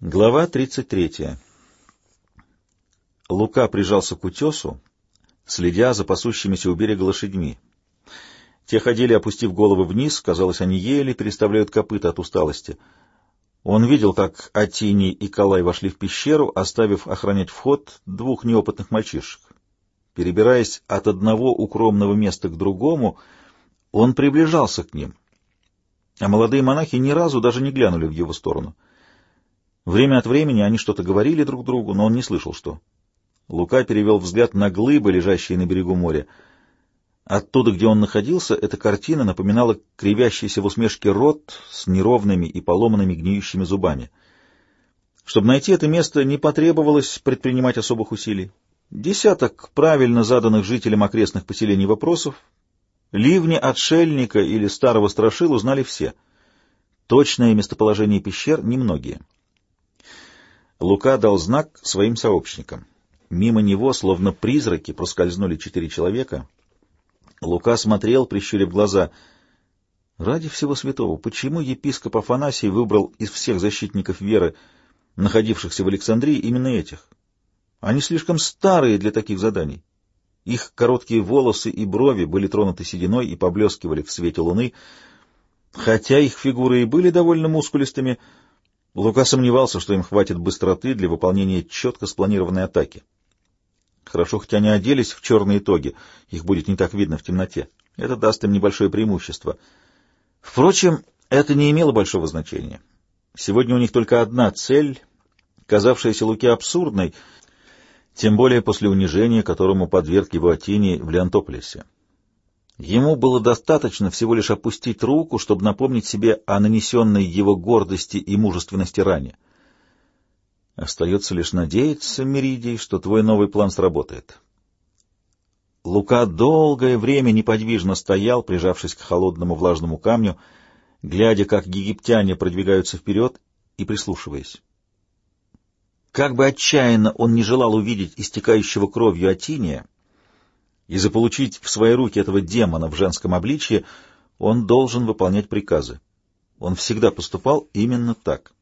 Глава 33. Лука прижался к утесу, следя за пасущимися у берега лошадьми. Те ходили, опустив головы вниз, казалось, они еле переставляют копыта от усталости. Он видел, как Атини и Калай вошли в пещеру, оставив охранять вход двух неопытных мальчишек. Перебираясь от одного укромного места к другому, он приближался к ним, а молодые монахи ни разу даже не глянули в его сторону — Время от времени они что-то говорили друг другу, но он не слышал, что. Лука перевел взгляд на глыбы, лежащие на берегу моря. Оттуда, где он находился, эта картина напоминала кривящийся в усмешке рот с неровными и поломанными гниющими зубами. Чтобы найти это место, не потребовалось предпринимать особых усилий. Десяток правильно заданных жителям окрестных поселений вопросов, ливни отшельника или старого страшилу знали все. Точное местоположение пещер — немногие. Лука дал знак своим сообщникам. Мимо него, словно призраки, проскользнули четыре человека. Лука смотрел, прищурив глаза. Ради всего святого, почему епископ Афанасий выбрал из всех защитников веры, находившихся в Александрии, именно этих? Они слишком старые для таких заданий. Их короткие волосы и брови были тронуты сединой и поблескивали в свете луны. Хотя их фигуры и были довольно мускулистыми, Лука сомневался, что им хватит быстроты для выполнения четко спланированной атаки. Хорошо, хоть они оделись в черные тоги, их будет не так видно в темноте. Это даст им небольшое преимущество. Впрочем, это не имело большого значения. Сегодня у них только одна цель, казавшаяся Луке абсурдной, тем более после унижения, которому подверг его Атини в Леонтополисе. Ему было достаточно всего лишь опустить руку, чтобы напомнить себе о нанесенной его гордости и мужественности ране. Остается лишь надеяться, Меридий, что твой новый план сработает. Лука долгое время неподвижно стоял, прижавшись к холодному влажному камню, глядя, как египтяне продвигаются вперед и прислушиваясь. Как бы отчаянно он не желал увидеть истекающего кровью Атиния, и заполучить в свои руки этого демона в женском обличье, он должен выполнять приказы. Он всегда поступал именно так.